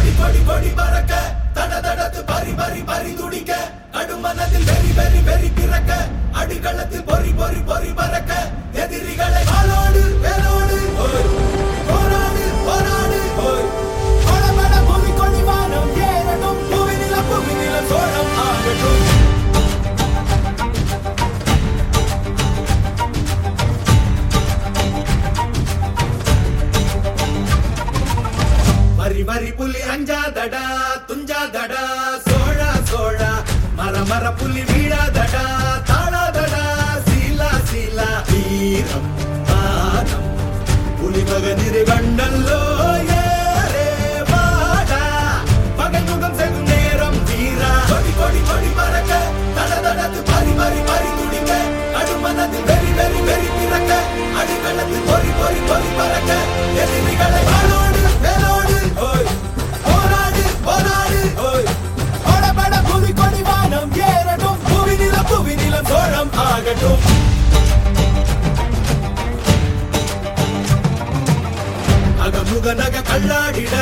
கொடி கொடி கொடி பறக்க. தட தடத்து பறி பறி பறி துடிக்க. கடும் மனதில் வெறி வெறி வெறி வரி புலி அஞ்சாதடா துஞ்சாதடா சோழா சோழா மர மர புலி வீழாதடா தாழாதடா சீலா சீலா வீரம் மானம் புலி மகனிரு கண்டல்லோ சோழம் ஆகட்டும் அகமுக நக கல்லாடிட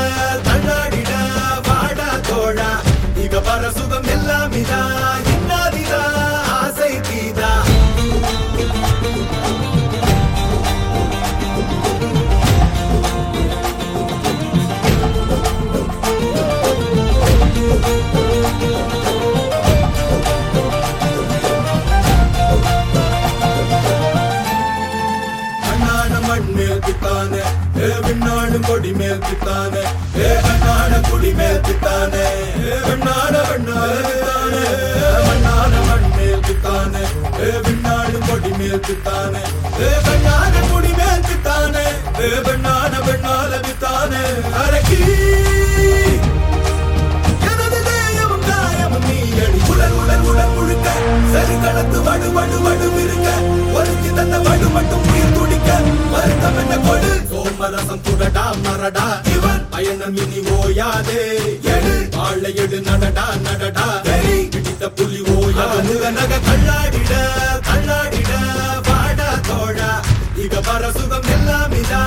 விண்ணாடு கொடி மேல் பித்தானே ஏ கண்ணான குடி மேல் பித்தானே ஏ வெண்ணான வெண்ணால பித்தானே மண்ணான மண் மேல் பித்தானே ஏ விண்ணாடு கொடி மேல் பித்தானே ஏ கண்ணான குடி மேல் பித்தானே நடடா மரடா இவன் பயணம் இனி ஓயாதே. எழு வாழ எழு நடடா நடடா. பிடித்த புலி ஓயா. முக நக கல்லாடிட கல்லாடிட வாடா தோழா இக வர சுகம் எல்லாம் இதா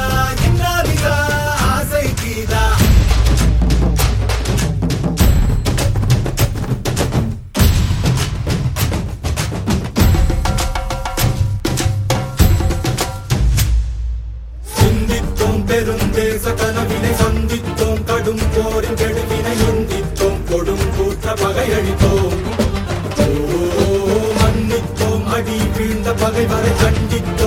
வீழ்ந்த பகைவரை கண்டித்தோம்